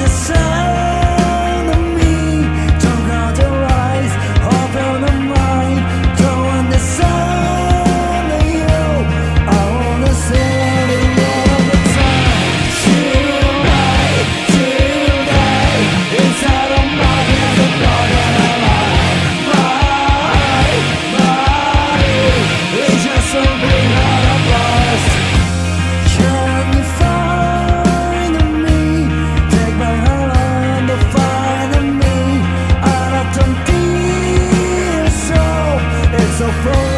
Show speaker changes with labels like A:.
A: the sun. afraid